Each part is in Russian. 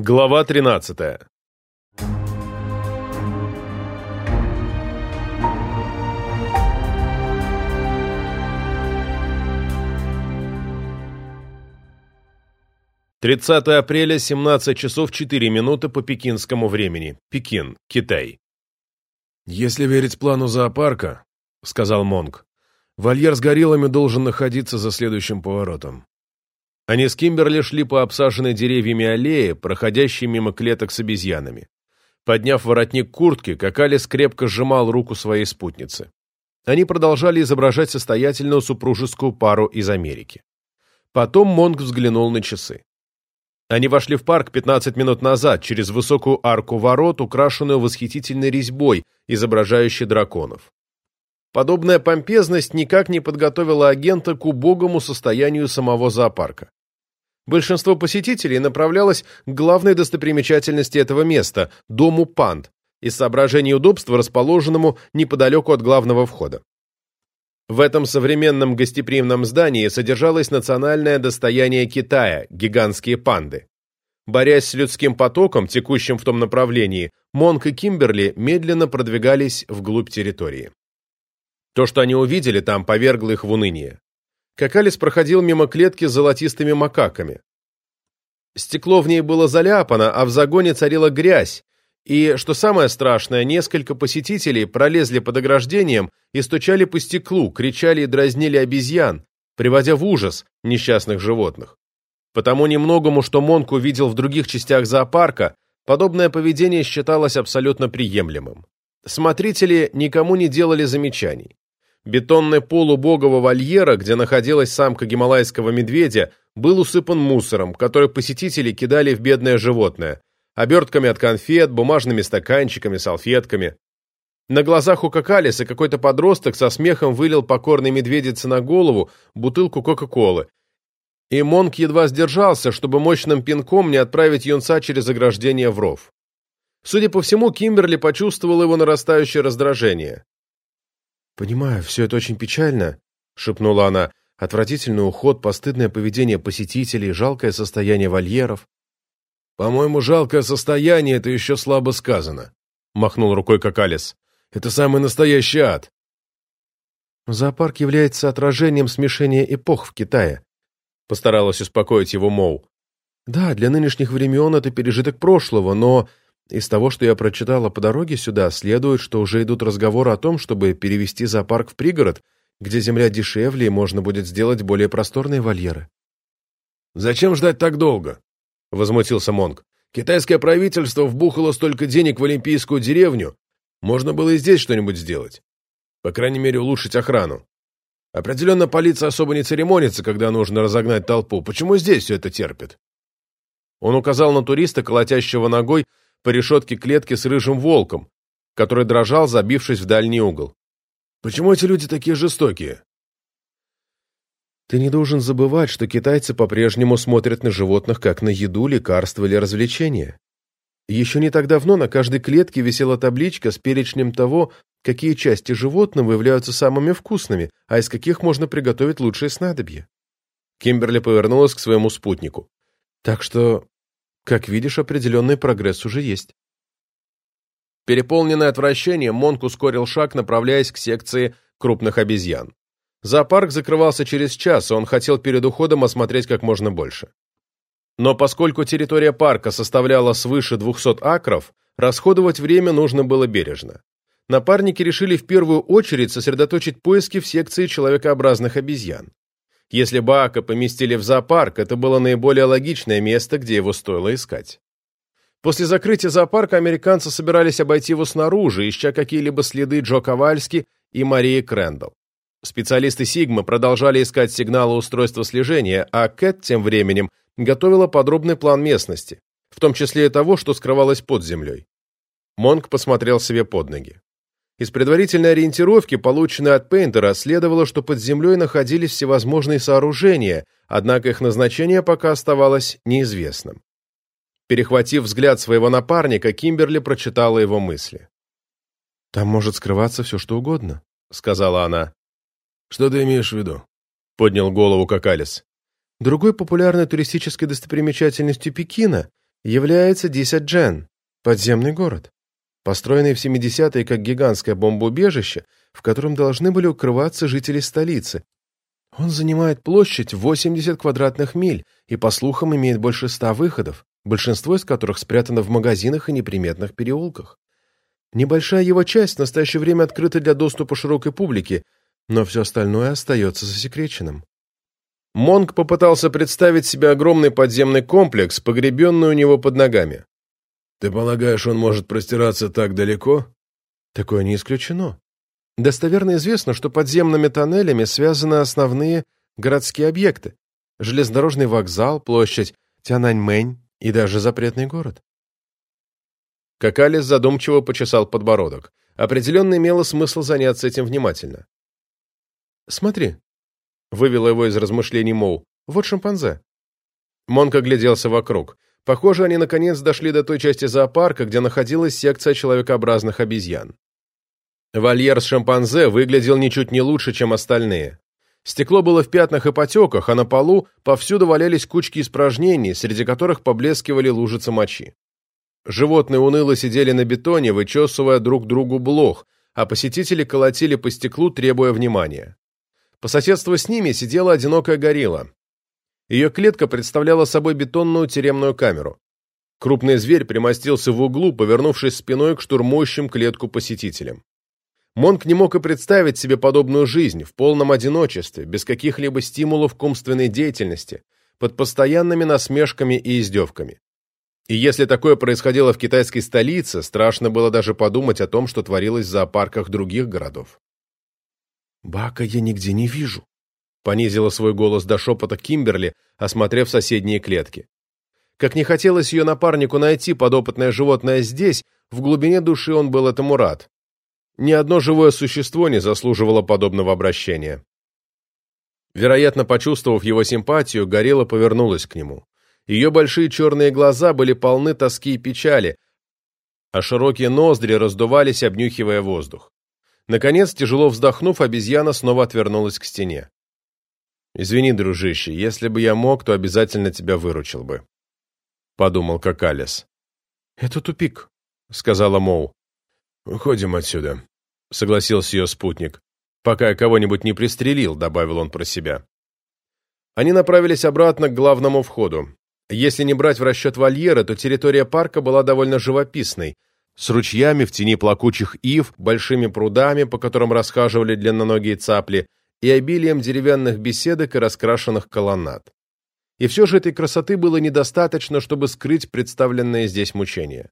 Глава 13. Тридцатое апреля, 17 часов 4 минуты по пекинскому времени. Пекин, Китай. «Если верить плану зоопарка», — сказал Монг, — «вольер с гориллами должен находиться за следующим поворотом. Они с Кимберли шли по обсаженной деревьями аллее, проходящей мимо клеток с обезьянами. Подняв воротник куртки, Какалис крепко сжимал руку своей спутницы. Они продолжали изображать состоятельную супружескую пару из Америки. Потом Монг взглянул на часы. Они вошли в парк 15 минут назад через высокую арку ворот, украшенную восхитительной резьбой, изображающей драконов. Подобная помпезность никак не подготовила агента к убогому состоянию самого зоопарка. Большинство посетителей направлялось к главной достопримечательности этого места – дому панд, из соображений удобства, расположенному неподалеку от главного входа. В этом современном гостеприимном здании содержалось национальное достояние Китая – гигантские панды. Борясь с людским потоком, текущим в том направлении, Монк и Кимберли медленно продвигались вглубь территории. То, что они увидели там, повергло их в уныние. Какалис проходил мимо клетки с золотистыми макаками. Стекло в ней было заляпано, а в загоне царила грязь, и, что самое страшное, несколько посетителей пролезли под ограждением и стучали по стеклу, кричали и дразнили обезьян, приводя в ужас несчастных животных. Потому немногому, что Монк увидел в других частях зоопарка, подобное поведение считалось абсолютно приемлемым. Смотрители никому не делали замечаний. Бетонный пол убогого вольера, где находилась самка гималайского медведя, был усыпан мусором, который посетители кидали в бедное животное, обертками от конфет, бумажными стаканчиками, салфетками. На глазах у Какалиса какой-то подросток со смехом вылил покорной медведице на голову бутылку Кока-Колы. И Монк едва сдержался, чтобы мощным пинком не отправить юнца через ограждение в ров. Судя по всему, Кимберли почувствовал его нарастающее раздражение. «Понимаю, все это очень печально», — шепнула она. «Отвратительный уход, постыдное поведение посетителей, жалкое состояние вольеров». «По-моему, жалкое состояние — это еще слабо сказано», — махнул рукой Какалис. «Это самый настоящий ад». «Зоопарк является отражением смешения эпох в Китае», — постаралась успокоить его Моу. «Да, для нынешних времен это пережиток прошлого, но из того, что я прочитала по дороге сюда, следует, что уже идут разговоры о том, чтобы перевести зоопарк в пригород, где земля дешевле и можно будет сделать более просторные вольеры. «Зачем ждать так долго?» — возмутился Монг. «Китайское правительство вбухало столько денег в Олимпийскую деревню. Можно было и здесь что-нибудь сделать. По крайней мере, улучшить охрану. Определенно, полиция особо не церемонится, когда нужно разогнать толпу. Почему здесь все это терпит?» Он указал на туриста, колотящего ногой по решетке клетки с рыжим волком, который дрожал, забившись в дальний угол. «Почему эти люди такие жестокие?» «Ты не должен забывать, что китайцы по-прежнему смотрят на животных как на еду, лекарство или развлечение. Еще не так давно на каждой клетке висела табличка с перечнем того, какие части животного являются самыми вкусными, а из каких можно приготовить лучшие снадобья». Кимберли повернулась к своему спутнику. «Так что как видишь, определенный прогресс уже есть. Переполненный отвращением, Монк ускорил шаг, направляясь к секции крупных обезьян. Зоопарк закрывался через час, и он хотел перед уходом осмотреть как можно больше. Но поскольку территория парка составляла свыше 200 акров, расходовать время нужно было бережно. Напарники решили в первую очередь сосредоточить поиски в секции человекообразных обезьян. Если Баака поместили в зоопарк, это было наиболее логичное место, где его стоило искать. После закрытия зоопарка американцы собирались обойти его снаружи, ища какие-либо следы Джо Ковальски и Марии Крэндалл. Специалисты Сигмы продолжали искать сигналы устройства слежения, а Кэт тем временем готовила подробный план местности, в том числе и того, что скрывалось под землей. Монк посмотрел себе под ноги. Из предварительной ориентировки, полученной от Пейнтера, следовало, что под землей находились всевозможные сооружения, однако их назначение пока оставалось неизвестным. Перехватив взгляд своего напарника, Кимберли прочитала его мысли. «Там может скрываться все, что угодно», — сказала она. «Что ты имеешь в виду?» — поднял голову Какалис. «Другой популярной туристической достопримечательностью Пекина является Дисаджен, подземный город, построенный в 70-е как гигантское бомбоубежище, в котором должны были укрываться жители столицы. Он занимает площадь 80 квадратных миль и, по слухам, имеет больше ста выходов, большинство из которых спрятано в магазинах и неприметных переулках. Небольшая его часть в настоящее время открыта для доступа широкой публике, но все остальное остается засекреченным. Монг попытался представить себе огромный подземный комплекс, погребенный у него под ногами. «Ты полагаешь, он может простираться так далеко?» «Такое не исключено. Достоверно известно, что подземными тоннелями связаны основные городские объекты. Железнодорожный вокзал, площадь Тяньаньмэнь и даже запретный город. Какалис задумчиво почесал подбородок. Определенно имело смысл заняться этим внимательно. «Смотри», — вывела его из размышлений Моу, — «вот шимпанзе». Монк огляделся вокруг. Похоже, они наконец дошли до той части зоопарка, где находилась секция человекообразных обезьян. Вольер с шимпанзе выглядел ничуть не лучше, чем остальные. Стекло было в пятнах и потеках, а на полу повсюду валялись кучки испражнений, среди которых поблескивали лужицы мочи. Животные уныло сидели на бетоне, вычесывая друг другу блох, а посетители колотили по стеклу, требуя внимания. По соседству с ними сидела одинокая горилла. Ее клетка представляла собой бетонную тюремную камеру. Крупный зверь примостился в углу, повернувшись спиной к штурмующим клетку посетителям. Монк не мог и представить себе подобную жизнь в полном одиночестве, без каких-либо стимулов к умственной деятельности, под постоянными насмешками и издевками. И если такое происходило в китайской столице, страшно было даже подумать о том, что творилось в зоопарках других городов. «Бака я нигде не вижу», — понизила свой голос до шепота Кимберли, осмотрев соседние клетки. Как не хотелось ее напарнику найти подопытное животное здесь, в глубине души он был этому рад. Ни одно живое существо не заслуживало подобного обращения. Вероятно, почувствовав его симпатию, Горилла повернулась к нему. Ее большие черные глаза были полны тоски и печали, а широкие ноздри раздувались, обнюхивая воздух. Наконец, тяжело вздохнув, обезьяна снова отвернулась к стене. «Извини, дружище, если бы я мог, то обязательно тебя выручил бы», — подумал Какалес. «Это тупик», — сказала Моу. «Уходим отсюда», — согласился ее спутник. «Пока я кого-нибудь не пристрелил», — добавил он про себя. Они направились обратно к главному входу. Если не брать в расчет вольера, то территория парка была довольно живописной, с ручьями в тени плакучих ив, большими прудами, по которым расхаживали длинноногие цапли, и обилием деревянных беседок и раскрашенных колоннад. И все же этой красоты было недостаточно, чтобы скрыть представленное здесь мучение.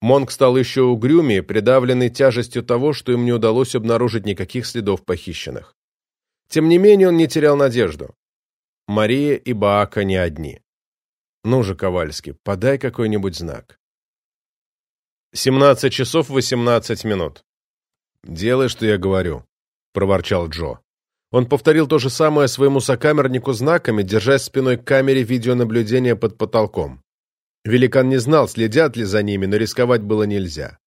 Монг стал еще угрюмее, придавленный тяжестью того, что им не удалось обнаружить никаких следов похищенных. Тем не менее он не терял надежду. Мария и Баака не одни. Ну же, Ковальский, подай какой-нибудь знак. 17 часов 18 минут. «Делай, что я говорю», — проворчал Джо. Он повторил то же самое своему сокамернику знаками, держась спиной к камере видеонаблюдения под потолком. Великан не знал, следят ли за ними, но рисковать было нельзя.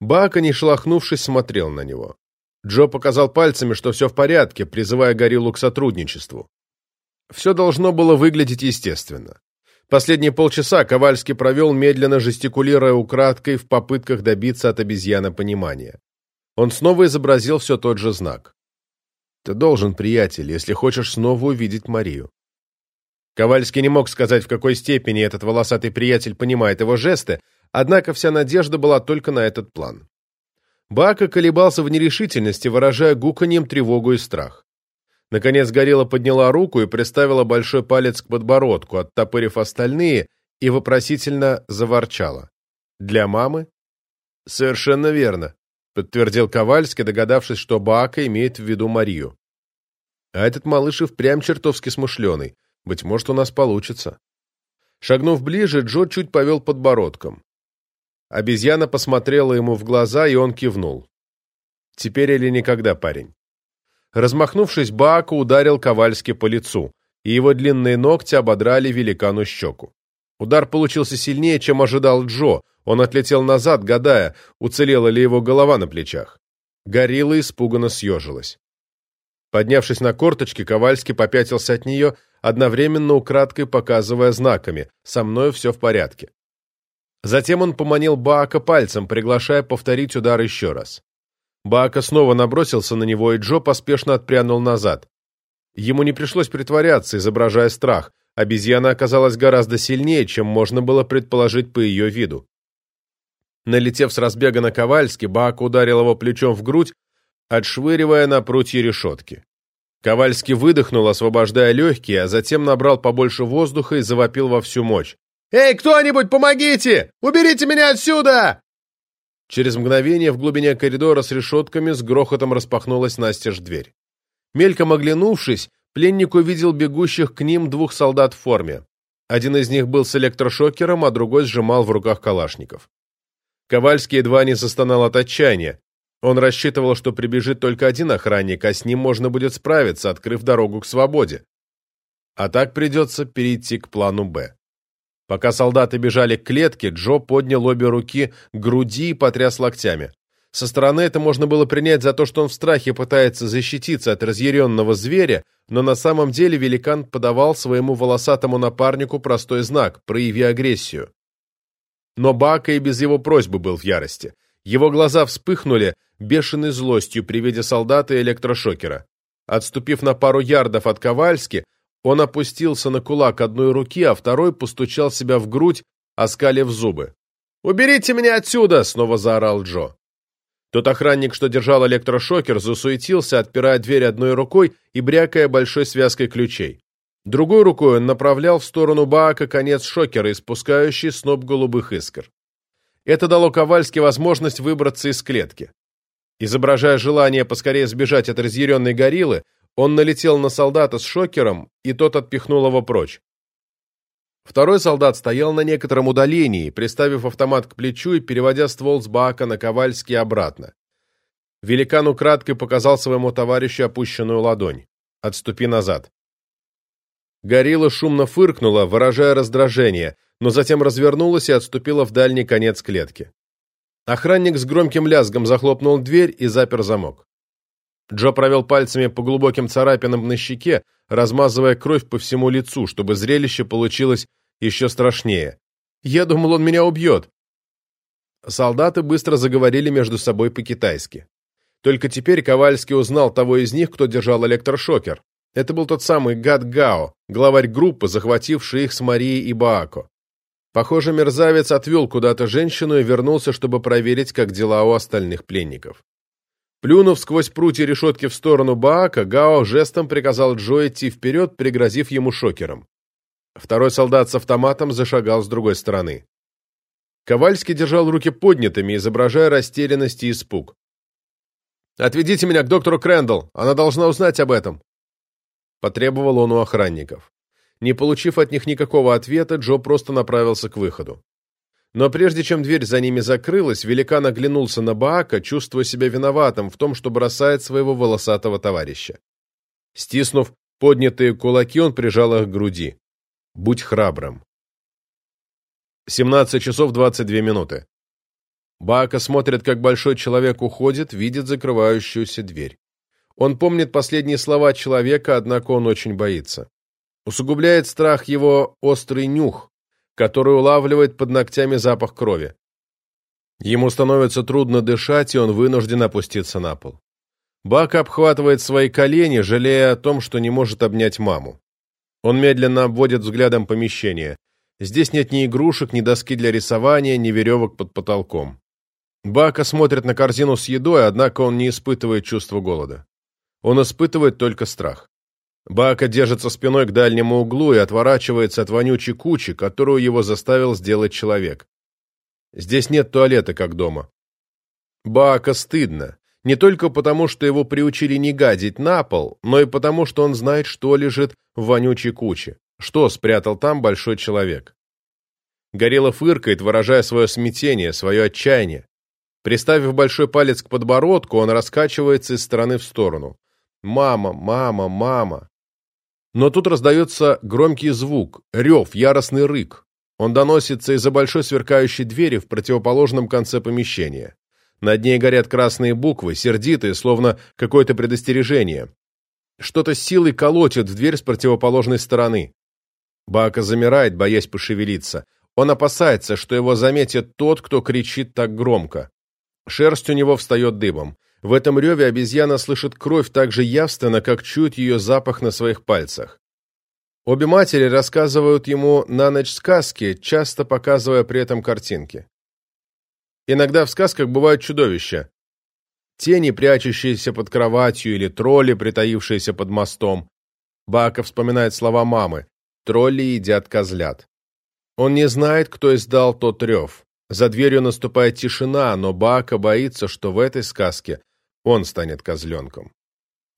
Бака, не шелохнувшись, смотрел на него. Джо показал пальцами, что все в порядке, призывая гориллу к сотрудничеству. Все должно было выглядеть естественно. Последние полчаса Ковальский провел, медленно жестикулируя украдкой в попытках добиться от обезьяна понимания. Он снова изобразил все тот же знак. «Ты должен, приятель, если хочешь снова увидеть Марию». Ковальский не мог сказать, в какой степени этот волосатый приятель понимает его жесты, однако вся надежда была только на этот план. Бака колебался в нерешительности, выражая гуканьем тревогу и страх. Наконец Горилла подняла руку и приставила большой палец к подбородку, оттопырив остальные, и вопросительно заворчала. «Для мамы?» «Совершенно верно», — подтвердил Ковальский, догадавшись, что Баака имеет в виду Марию. «А этот малыш и впрямь чертовски смышленый. Быть может, у нас получится». Шагнув ближе, Джо чуть повел подбородком. Обезьяна посмотрела ему в глаза, и он кивнул. «Теперь или никогда, парень». Размахнувшись, Баака ударил Ковальски по лицу, и его длинные ногти ободрали великану щеку. Удар получился сильнее, чем ожидал Джо. Он отлетел назад, гадая, уцелела ли его голова на плечах. Горилла испуганно съежилась. Поднявшись на корточки, Ковальский попятился от нее, одновременно украдкой показывая знаками «Со мной все в порядке». Затем он поманил Баака пальцем, приглашая повторить удар еще раз. Баака снова набросился на него, и Джо поспешно отпрянул назад. Ему не пришлось притворяться, изображая страх. Обезьяна оказалась гораздо сильнее, чем можно было предположить по ее виду. Налетев с разбега на Ковальски, Баака ударил его плечом в грудь, отшвыривая на прутье решетки. Ковальский выдохнул, освобождая легкие, а затем набрал побольше воздуха и завопил во всю мощь. «Эй, кто-нибудь, помогите! Уберите меня отсюда!» Через мгновение в глубине коридора с решетками с грохотом распахнулась настежь дверь. Мельком оглянувшись, пленник увидел бегущих к ним двух солдат в форме. Один из них был с электрошокером, а другой сжимал в руках калашников. Ковальский едва не застонал от отчаяния. Он рассчитывал, что прибежит только один охранник, а с ним можно будет справиться, открыв дорогу к свободе. А так придется перейти к плану «Б». Пока солдаты бежали к клетке, Джо поднял обе руки к груди и потряс локтями. Со стороны это можно было принять за то, что он в страхе пытается защититься от разъяренного зверя, но на самом деле великан подавал своему волосатому напарнику простой знак «прояви агрессию». Но Бака и без его просьбы был в ярости. Его глаза вспыхнули бешеной злостью при виде солдата и электрошокера. Отступив на пару ярдов от Ковальски, он опустился на кулак одной руки, а второй постучал себя в грудь, оскалив зубы. «Уберите меня отсюда!» — снова заорал Джо. Тот охранник, что держал электрошокер, засуетился, отпирая дверь одной рукой и брякая большой связкой ключей. Другой рукой он направлял в сторону Баака конец шокера, испускающий сноп голубых искр. Это дало Ковальски возможность выбраться из клетки. Изображая желание поскорее сбежать от разъяренной гориллы, он налетел на солдата с шокером, и тот отпихнул его прочь. Второй солдат стоял на некотором удалении, приставив автомат к плечу и переводя ствол с бака на Ковальский обратно. Великан украдкой показал своему товарищу опущенную ладонь. «Отступи назад». Горилла шумно фыркнула, выражая раздражение, но затем развернулась и отступила в дальний конец клетки. Охранник с громким лязгом захлопнул дверь и запер замок. Джо провел пальцами по глубоким царапинам на щеке, размазывая кровь по всему лицу, чтобы зрелище получилось еще страшнее. «Я думал, он меня убьет!» Солдаты быстро заговорили между собой по-китайски. Только теперь Ковальский узнал того из них, кто держал электрошокер. Это был тот самый Гад Гао, главарь группы, захвативший их с Марией и Баако. Похоже, мерзавец отвел куда-то женщину и вернулся, чтобы проверить, как дела у остальных пленников. Плюнув сквозь прутья решетки в сторону Баака, Гао жестом приказал Джо идти вперед, пригрозив ему шокером. Второй солдат с автоматом зашагал с другой стороны. Ковальский держал руки поднятыми, изображая растерянность и испуг. «Отведите меня к доктору Крэндалл, она должна узнать об этом», — потребовал он у охранников. Не получив от них никакого ответа, Джо просто направился к выходу. Но прежде чем дверь за ними закрылась, великан оглянулся на Баака, чувствуя себя виноватым в том, что бросает своего волосатого товарища. Стиснув поднятые кулаки, он прижал их к груди. «Будь храбрым». 17 часов 22 минуты. Баака смотрит, как большой человек уходит, видит закрывающуюся дверь. Он помнит последние слова человека, однако он очень боится. Усугубляет страх его острый нюх, который улавливает под ногтями запах крови. Ему становится трудно дышать, и он вынужден опуститься на пол. Бак обхватывает свои колени, жалея о том, что не может обнять маму. Он медленно обводит взглядом помещение. Здесь нет ни игрушек, ни доски для рисования, ни веревок под потолком. Бака смотрит на корзину с едой, однако он не испытывает чувства голода. Он испытывает только страх. Бака держится спиной к дальнему углу и отворачивается от вонючей кучи, которую его заставил сделать человек. Здесь нет туалета, как дома. Бака стыдно. Не только потому, что его приучили не гадить на пол, но и потому, что он знает, что лежит в вонючей куче, что спрятал там большой человек. Горилла фыркает, выражая свое смятение, свое отчаяние. Приставив большой палец к подбородку, он раскачивается из стороны в сторону. «Мама, мама, мама!» Но тут раздается громкий звук, рев, яростный рык. Он доносится из-за большой сверкающей двери в противоположном конце помещения. Над ней горят красные буквы, сердитые, словно какое-то предостережение. Что-то силой колотит в дверь с противоположной стороны. Бака замирает, боясь пошевелиться. Он опасается, что его заметит тот, кто кричит так громко. Шерсть у него встает дыбом. В этом реве обезьяна слышит кровь так же явственно, как чует ее запах на своих пальцах. Обе матери рассказывают ему на ночь сказки, часто показывая при этом картинки. Иногда в сказках бывают чудовища. Тени, прячущиеся под кроватью, или тролли, притаившиеся под мостом. Бака вспоминает слова мамы. Тролли едят козлят. Он не знает, кто издал тот рев. За дверью наступает тишина, но Бака боится, что в этой сказке он станет козленком.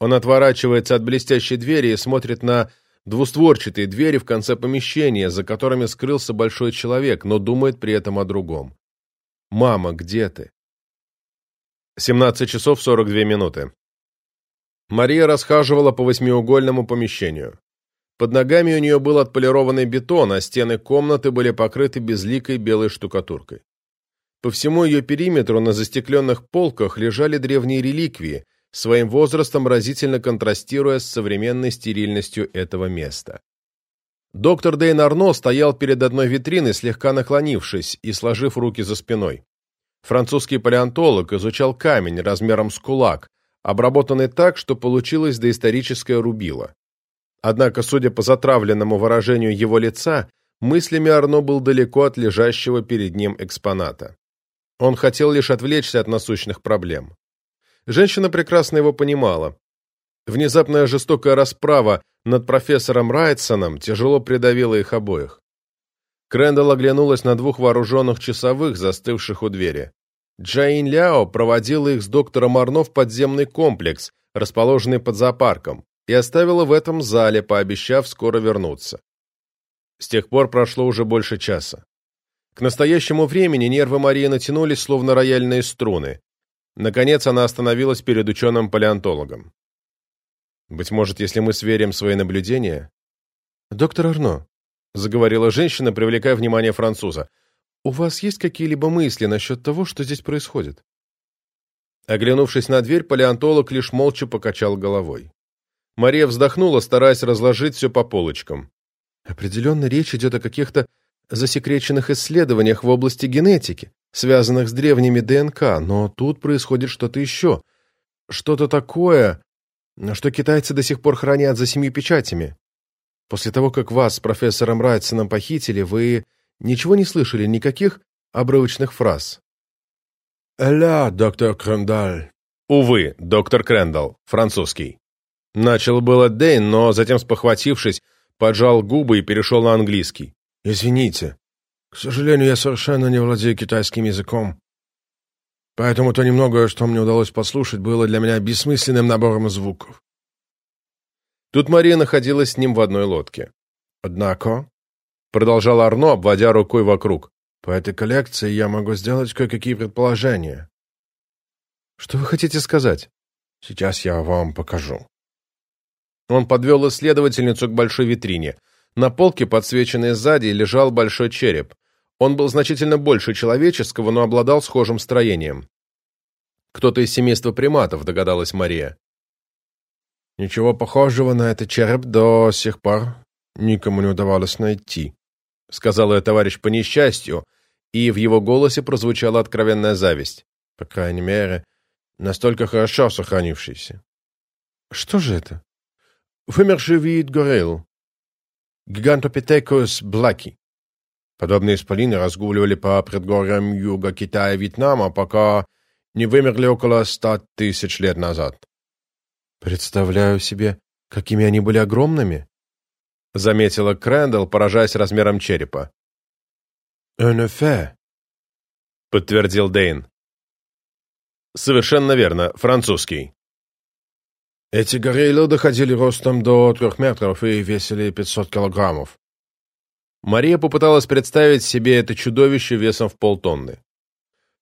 Он отворачивается от блестящей двери и смотрит на двустворчатые двери в конце помещения, за которыми скрылся большой человек, но думает при этом о другом. «Мама, где ты?» 17 часов 42 минуты. Мария расхаживала по восьмиугольному помещению. Под ногами у нее был отполированный бетон, а стены комнаты были покрыты безликой белой штукатуркой. По всему ее периметру на застекленных полках лежали древние реликвии, своим возрастом разительно контрастируя с современной стерильностью этого места. Доктор Дейн Арно стоял перед одной витриной, слегка наклонившись и сложив руки за спиной. Французский палеонтолог изучал камень размером с кулак, обработанный так, что получилось доисторическое рубило. Однако, судя по затравленному выражению его лица, мыслями Арно был далеко от лежащего перед ним экспоната. Он хотел лишь отвлечься от насущных проблем. Женщина прекрасно его понимала. Внезапная жестокая расправа над профессором Райтсоном тяжело придавила их обоих. Крэндалл оглянулась на двух вооруженных часовых, застывших у двери. Джаин Ляо проводила их с доктором Арно в подземный комплекс, расположенный под зоопарком и оставила в этом зале, пообещав скоро вернуться. С тех пор прошло уже больше часа. К настоящему времени нервы Марии натянулись, словно рояльные струны. Наконец она остановилась перед ученым-палеонтологом. «Быть может, если мы сверим свои наблюдения...» «Доктор Арно», — заговорила женщина, привлекая внимание француза, «у вас есть какие-либо мысли насчет того, что здесь происходит?» Оглянувшись на дверь, палеонтолог лишь молча покачал головой. Мария вздохнула, стараясь разложить все по полочкам. Определенно речь идет о каких-то засекреченных исследованиях в области генетики, связанных с древними ДНК, но тут происходит что-то еще. Что-то такое, что китайцы до сих пор хранят за семью печатями. После того, как вас с профессором Райтсоном похитили, вы ничего не слышали, никаких обрывочных фраз? «Ля, доктор Крендаль». «Увы, доктор Крендал, французский». Начал было Дэйн, но затем, спохватившись, поджал губы и перешел на английский. «Извините. К сожалению, я совершенно не владею китайским языком. Поэтому то немногое, что мне удалось послушать, было для меня бессмысленным набором звуков». Тут Мария находилась с ним в одной лодке. «Однако», — продолжал Арно, обводя рукой вокруг, «по этой коллекции я могу сделать кое-какие предположения». «Что вы хотите сказать?» «Сейчас я вам покажу». Он подвел исследовательницу к большой витрине. На полке, подсвеченной сзади, лежал большой череп. Он был значительно больше человеческого, но обладал схожим строением. «Кто-то из семейства приматов», — догадалась Мария. «Ничего похожего на этот череп до сих пор никому не удавалось найти», — сказал ее товарищ по несчастью, и в его голосе прозвучала откровенная зависть. «По крайней мере, настолько хорошо сохранившийся». «Что же это?» Вымерший вид горилл. Гигантопитекус блаки. Подобные исполины разгуливали по предгорьям юга Китая и Вьетнама, пока не вымерли около ста тысяч лет назад. «Представляю себе, какими они были огромными», — заметила Крэндалл, поражаясь размером черепа. «En effet», — подтвердил Дейн. «Совершенно верно, французский». Эти гориллы доходили ростом до трех метров и весили 500 килограммов. Мария попыталась представить себе это чудовище весом в полтонны.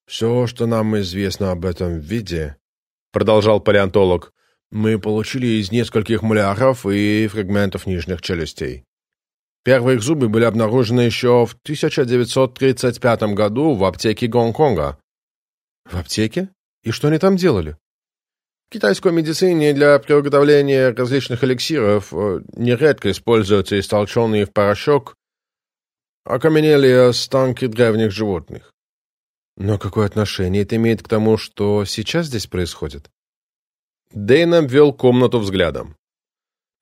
«Все, что нам известно об этом виде», — продолжал палеонтолог, «мы получили из нескольких муляров и фрагментов нижних челюстей. Первые их зубы были обнаружены еще в 1935 году в аптеке Гонконга». «В аптеке? И что они там делали?» Китайской медицине для приготовления различных эликсиров э, нередко используются истолченные в порошок окаменели останки древних животных. Но какое отношение это имеет к тому, что сейчас здесь происходит? Дэйн обвел комнату взглядом.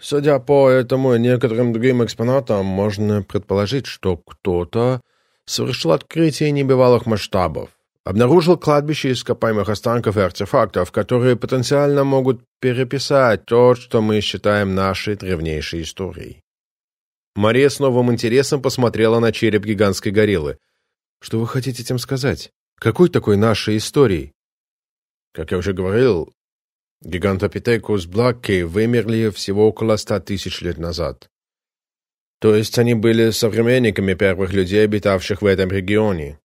Судя по этому и некоторым другим экспонатам, можно предположить, что кто-то совершил открытие небывалых масштабов, обнаружил кладбище ископаемых останков и артефактов, которые потенциально могут переписать то, что мы считаем нашей древнейшей историей. Мария с новым интересом посмотрела на череп гигантской гориллы. «Что вы хотите этим сказать? Какой такой нашей историей?» «Как я уже говорил, гигантопитекус блаки вымерли всего около ста тысяч лет назад. То есть они были современниками первых людей, обитавших в этом регионе.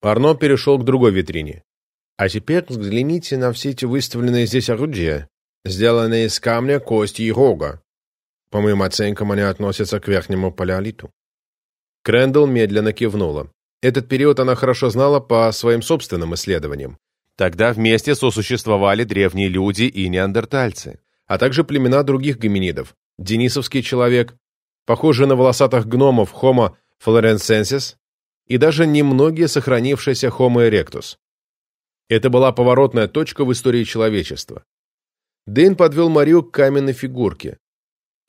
Арно перешел к другой витрине. А теперь взгляните на все эти выставленные здесь орудия, сделанные из камня, кости и рога. По моим оценкам, они относятся к верхнему палеолиту. Крэндалл медленно кивнула. Этот период она хорошо знала по своим собственным исследованиям. Тогда вместе сосуществовали древние люди и неандертальцы, а также племена других гоминидов. Денисовский человек, похожий на волосатых гномов Homo florensensis и даже немногие сохранившиеся Homo erectus. Это была поворотная точка в истории человечества. Дэйн подвел Марию к каменной фигурке.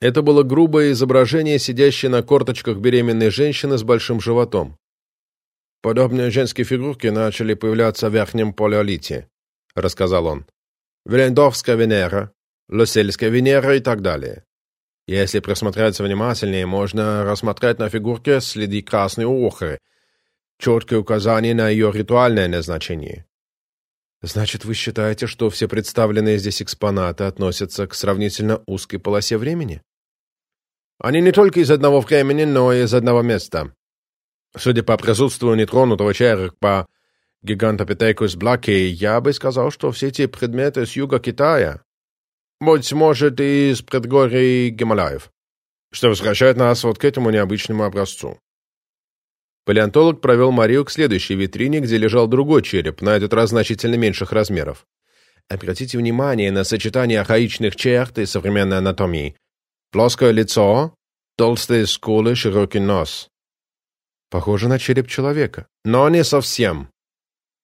Это было грубое изображение, сидящей на корточках беременной женщины с большим животом. «Подобные женские фигурки начали появляться в Верхнем Палеолите», — рассказал он. «Велендорфская Венера, Лосельская Венера и так далее. Если присмотреться внимательнее, можно рассмотреть на фигурке следы красной охры, четкие указания на ее ритуальное назначение. Значит, вы считаете, что все представленные здесь экспонаты относятся к сравнительно узкой полосе времени? Они не только из одного времени, но и из одного места. Судя по присутствию нетронутого черепа гигантопитекус блаки, я бы сказал, что все эти предметы с юга Китая, быть может, и из предгорий Гималаев, что возвращает нас вот к этому необычному образцу. Палеонтолог провел Марию к следующей витрине, где лежал другой череп, на этот раз значительно меньших размеров. Обратите внимание на сочетание архаичных черт и современной анатомии. Плоское лицо, толстые скулы, широкий нос. Похоже на череп человека. Но не совсем.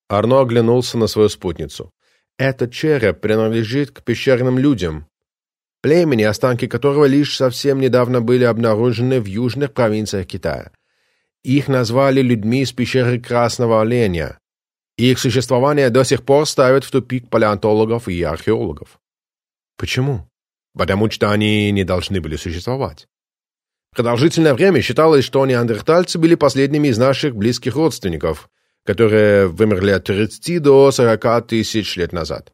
Арно оглянулся на свою спутницу. Этот череп принадлежит к пещерным людям, племени, останки которого лишь совсем недавно были обнаружены в южных провинциях Китая. Их назвали людьми из пещеры Красного Оленя. Их существование до сих пор ставит в тупик палеонтологов и археологов. Почему? потому что они не должны были существовать. Продолжительное время считалось, что неандертальцы были последними из наших близких родственников, которые вымерли от 30 до 40 тысяч лет назад.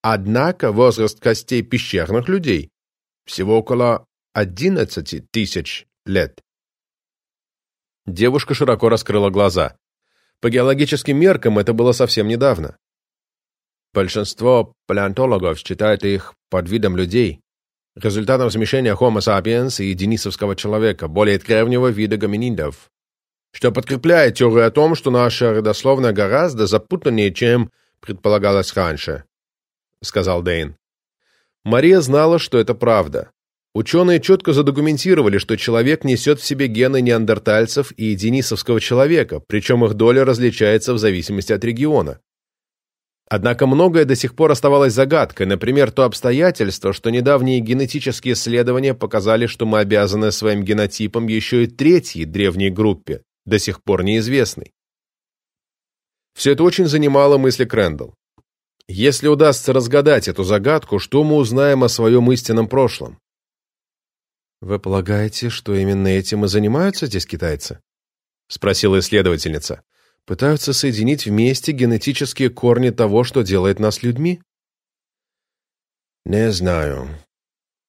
Однако возраст костей пещерных людей всего около 11 тысяч лет. Девушка широко раскрыла глаза. По геологическим меркам это было совсем недавно. Большинство палеонтологов считают их под видом людей, результатом смешения Homo sapiens и денисовского человека, более древнего вида гоминидов, что подкрепляет теорию о том, что наша родословная гораздо запутаннее, чем предполагалось раньше, — сказал Дэйн. Мария знала, что это правда. Ученые четко задокументировали, что человек несет в себе гены неандертальцев и денисовского человека, причем их доля различается в зависимости от региона. Однако многое до сих пор оставалось загадкой, например, то обстоятельство, что недавние генетические исследования показали, что мы обязаны своим генотипом еще и третьей древней группе, до сих пор неизвестной. Все это очень занимало мысли Крэндалл. Если удастся разгадать эту загадку, что мы узнаем о своем истинном прошлом? «Вы полагаете, что именно этим и занимаются здесь китайцы?» — спросила исследовательница пытаются соединить вместе генетические корни того, что делает нас людьми? Не знаю.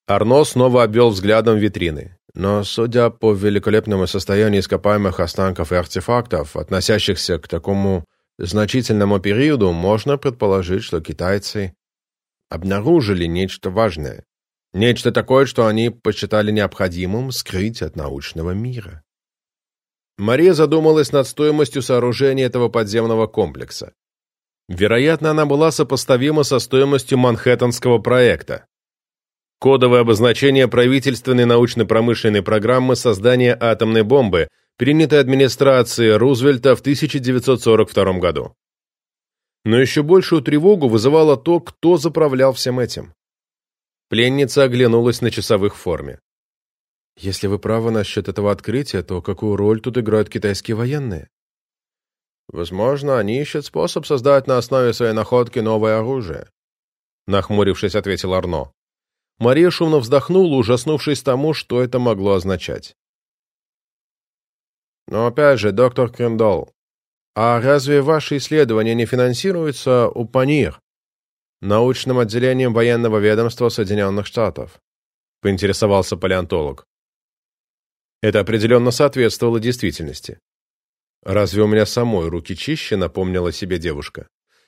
Арно снова обвел взглядом витрины. Но, судя по великолепному состоянию ископаемых останков и артефактов, относящихся к такому значительному периоду, можно предположить, что китайцы обнаружили нечто важное. Нечто такое, что они посчитали необходимым скрыть от научного мира. Мария задумалась над стоимостью сооружения этого подземного комплекса. Вероятно, она была сопоставима со стоимостью Манхэттенского проекта. Кодовое обозначение правительственной научно-промышленной программы создания атомной бомбы, принятой администрацией Рузвельта в 1942 году. Но еще большую тревогу вызывало то, кто заправлял всем этим. Пленница оглянулась на часовых в форме. «Если вы правы насчет этого открытия, то какую роль тут играют китайские военные?» «Возможно, они ищут способ создать на основе своей находки новое оружие», — нахмурившись, ответил Арно. Мария шумно вздохнула, ужаснувшись тому, что это могло означать. «Но опять же, доктор Кендалл, а разве ваши исследования не финансируются у ПАНИР, научным отделением военного ведомства Соединенных Штатов?» — поинтересовался палеонтолог. Это определенно соответствовало действительности. «Разве у меня самой руки чище?» — напомнила себе девушка.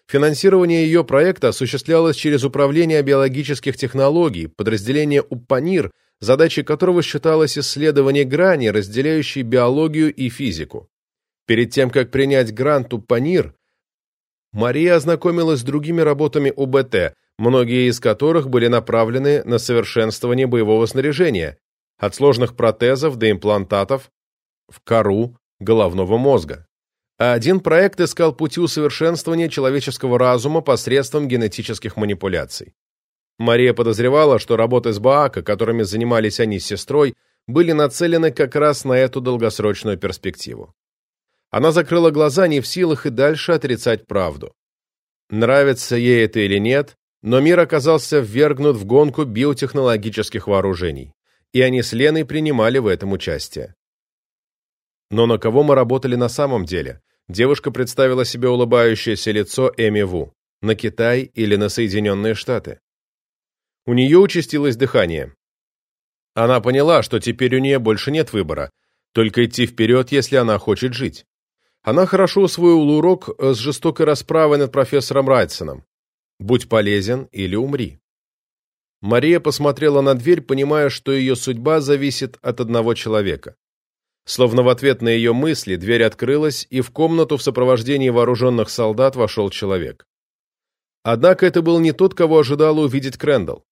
Финансирование ее проекта осуществлялось через Управление биологических технологий, подразделение УПАНИР, задачей которого считалось исследование грани, разделяющей биологию и физику. Перед тем, как принять грант УПАНИР, Мария ознакомилась с другими работами УБТ, многие из которых были направлены на совершенствование боевого снаряжения, от сложных протезов до имплантатов в кору головного мозга а один проект искал пути усовершенствования человеческого разума посредством генетических манипуляций. Мария подозревала, что работы с Баака, которыми занимались они с сестрой, были нацелены как раз на эту долгосрочную перспективу. Она закрыла глаза, не в силах и дальше отрицать правду. Нравится ей это или нет, но мир оказался ввергнут в гонку биотехнологических вооружений, и они с Леной принимали в этом участие. Но на кого мы работали на самом деле? Девушка представила себе улыбающееся лицо Эми Ву. На Китай или на Соединенные Штаты. У нее участилось дыхание. Она поняла, что теперь у нее больше нет выбора, только идти вперед, если она хочет жить. Она хорошо усвоила урок с жестокой расправой над профессором Райтсоном. «Будь полезен или умри». Мария посмотрела на дверь, понимая, что ее судьба зависит от одного человека. Словно в ответ на ее мысли, дверь открылась, и в комнату в сопровождении вооруженных солдат вошел человек. Однако это был не тот, кого ожидал увидеть Крэндалл.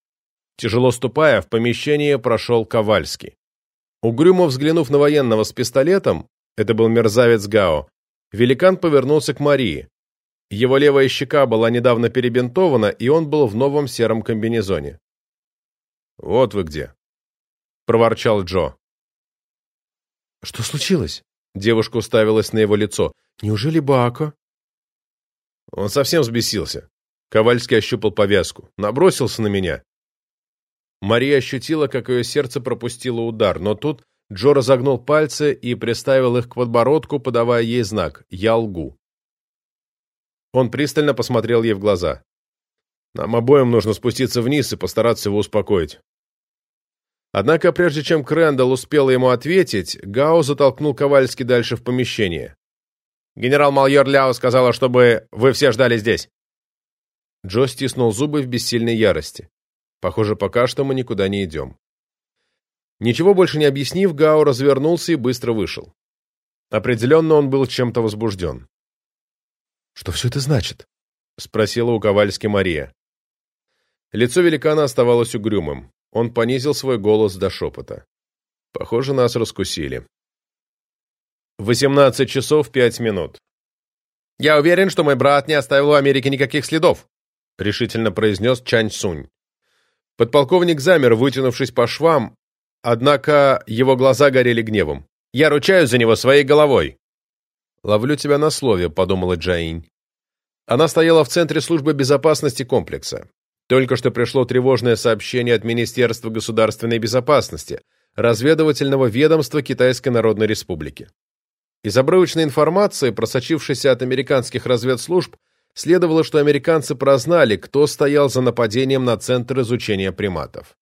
Тяжело ступая, в помещение прошел Ковальский. Угрюмо взглянув на военного с пистолетом, это был мерзавец Гао, великан повернулся к Марии. Его левая щека была недавно перебинтована, и он был в новом сером комбинезоне. «Вот вы где», — проворчал Джо. «Что случилось?» Девушка уставилась на его лицо. «Неужели Баако?» Он совсем взбесился. Ковальский ощупал повязку. Набросился на меня. Мария ощутила, как ее сердце пропустило удар, но тут Джо разогнул пальцы и приставил их к подбородку, подавая ей знак «Я лгу». Он пристально посмотрел ей в глаза. «Нам обоим нужно спуститься вниз и постараться его успокоить. Однако, прежде чем Крэндалл успел ему ответить, Гао затолкнул Ковальски дальше в помещение. «Генерал-майор Ляо сказала, чтобы вы все ждали здесь». Джо стиснул зубы в бессильной ярости. «Похоже, пока что мы никуда не идем». Ничего больше не объяснив, Гао развернулся и быстро вышел. Определенно он был чем-то возбужден. «Что все это значит?» — спросила у Ковальски Мария. Лицо великана оставалось угрюмым. Он понизил свой голос до шепота. Похоже, нас раскусили. Восемнадцать часов пять минут. «Я уверен, что мой брат не оставил в Америке никаких следов», решительно произнес Чань Сунь. Подполковник замер, вытянувшись по швам, однако его глаза горели гневом. «Я ручаюсь за него своей головой!» «Ловлю тебя на слове», — подумала Джаинь. Она стояла в центре службы безопасности комплекса. Только что пришло тревожное сообщение от Министерства государственной безопасности, разведывательного ведомства Китайской Народной Республики. Из обрывочной информации, просочившейся от американских разведслужб, следовало, что американцы прознали, кто стоял за нападением на Центр изучения приматов.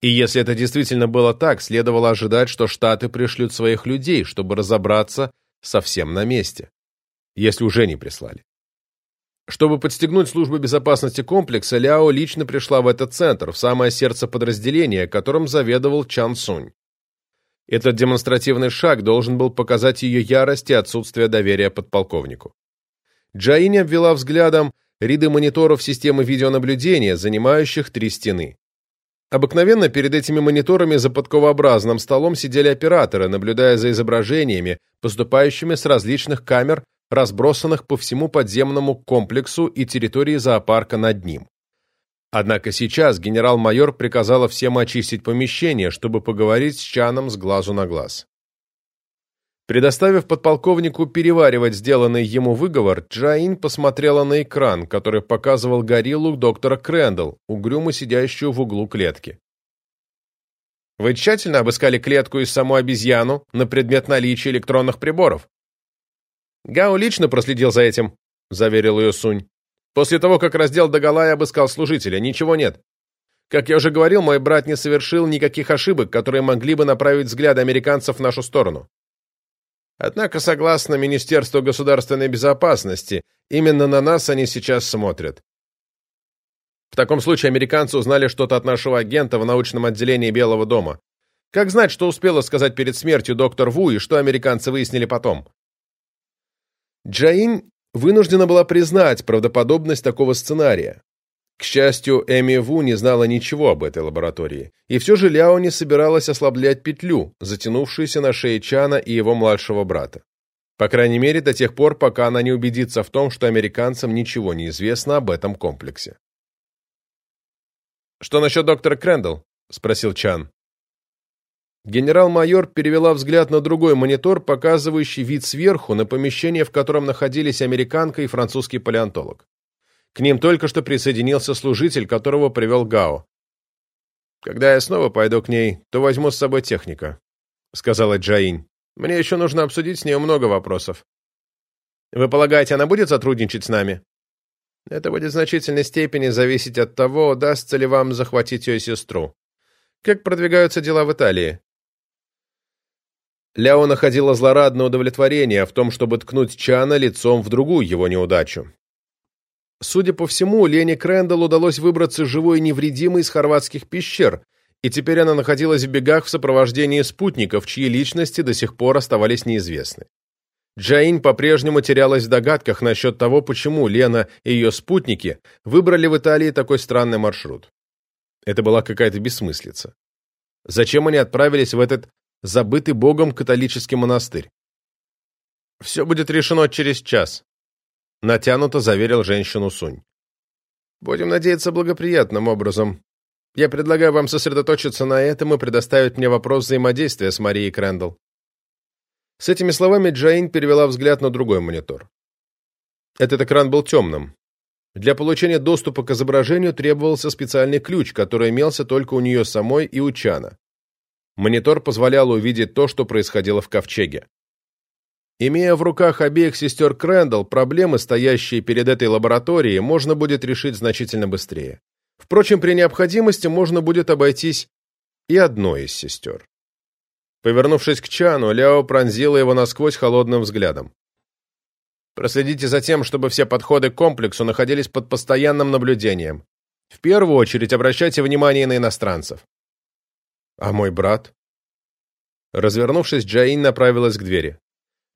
И если это действительно было так, следовало ожидать, что Штаты пришлют своих людей, чтобы разобраться совсем на месте. Если уже не прислали. Чтобы подстегнуть службу безопасности комплекса, Ляо лично пришла в этот центр, в самое сердце подразделения, которым заведовал Чан Сунь. Этот демонстративный шаг должен был показать ее ярость и отсутствие доверия подполковнику. Джаинь обвела взглядом ряды мониторов системы видеонаблюдения, занимающих три стены. Обыкновенно перед этими мониторами за подковообразным столом сидели операторы, наблюдая за изображениями, поступающими с различных камер, разбросанных по всему подземному комплексу и территории зоопарка над ним. Однако сейчас генерал-майор приказала всем очистить помещение, чтобы поговорить с Чаном с глазу на глаз. Предоставив подполковнику переваривать сделанный ему выговор, Джаин посмотрела на экран, который показывал гориллу доктора Крэндалл, угрюмо сидящую в углу клетки. «Вы тщательно обыскали клетку и саму обезьяну на предмет наличия электронных приборов?» «Гао лично проследил за этим», — заверил ее Сунь. «После того, как раздел догола и обыскал служителя, ничего нет. Как я уже говорил, мой брат не совершил никаких ошибок, которые могли бы направить взгляды американцев в нашу сторону. Однако, согласно Министерству государственной безопасности, именно на нас они сейчас смотрят. В таком случае американцы узнали что-то от нашего агента в научном отделении Белого дома. Как знать, что успела сказать перед смертью доктор Ву и что американцы выяснили потом? Джаин вынуждена была признать правдоподобность такого сценария. К счастью, Эми Ву не знала ничего об этой лаборатории, и все же Ляо не собиралась ослаблять петлю, затянувшуюся на шее Чана и его младшего брата. По крайней мере, до тех пор, пока она не убедится в том, что американцам ничего не известно об этом комплексе. «Что насчет доктора Крэндалл?» — спросил Чан. Генерал-майор перевела взгляд на другой монитор, показывающий вид сверху на помещение, в котором находились американка и французский палеонтолог. К ним только что присоединился служитель, которого привел Гао. «Когда я снова пойду к ней, то возьму с собой техника», — сказала Джаинь. «Мне еще нужно обсудить с ней много вопросов». «Вы полагаете, она будет сотрудничать с нами?» «Это будет в значительной степени зависеть от того, удастся ли вам захватить ее сестру. Как продвигаются дела в Италии?» Ляо находила злорадное удовлетворение в том, чтобы ткнуть Чана лицом в другую его неудачу. Судя по всему, Лене Крэндалл удалось выбраться живой и невредимой из хорватских пещер, и теперь она находилась в бегах в сопровождении спутников, чьи личности до сих пор оставались неизвестны. Джаин по-прежнему терялась в догадках насчет того, почему Лена и ее спутники выбрали в Италии такой странный маршрут. Это была какая-то бессмыслица. Зачем они отправились в этот забытый богом католический монастырь? «Все будет решено через час», Натянуто заверил женщину Сунь. Будем надеяться благоприятным образом. Я предлагаю вам сосредоточиться на этом и предоставить мне вопрос взаимодействия с Марией Крэндалл. С этими словами Джаин перевела взгляд на другой монитор. Этот экран был темным. Для получения доступа к изображению требовался специальный ключ, который имелся только у нее самой и у Чана. Монитор позволял увидеть то, что происходило в ковчеге. Имея в руках обеих сестер Крэндалл, проблемы, стоящие перед этой лабораторией, можно будет решить значительно быстрее. Впрочем, при необходимости можно будет обойтись и одной из сестер. Повернувшись к Чану, Ляо пронзила его насквозь холодным взглядом. Проследите за тем, чтобы все подходы к комплексу находились под постоянным наблюдением. В первую очередь обращайте внимание на иностранцев. А мой брат? Развернувшись, Джаин направилась к двери.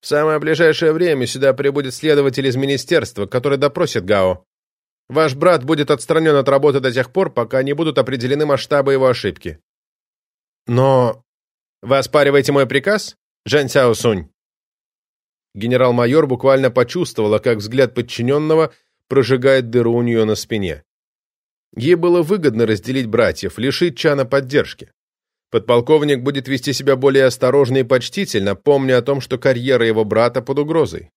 В самое ближайшее время сюда прибудет следователь из министерства, который допросит Гао. Ваш брат будет отстранен от работы до тех пор, пока не будут определены масштабы его ошибки. Но... Вы оспариваете мой приказ, Жан Сяо Сунь? Генерал-майор буквально почувствовала, как взгляд подчиненного прожигает дыру у нее на спине. Ей было выгодно разделить братьев, лишить Чана поддержки. Подполковник будет вести себя более осторожно и почтительно, помня о том, что карьера его брата под угрозой.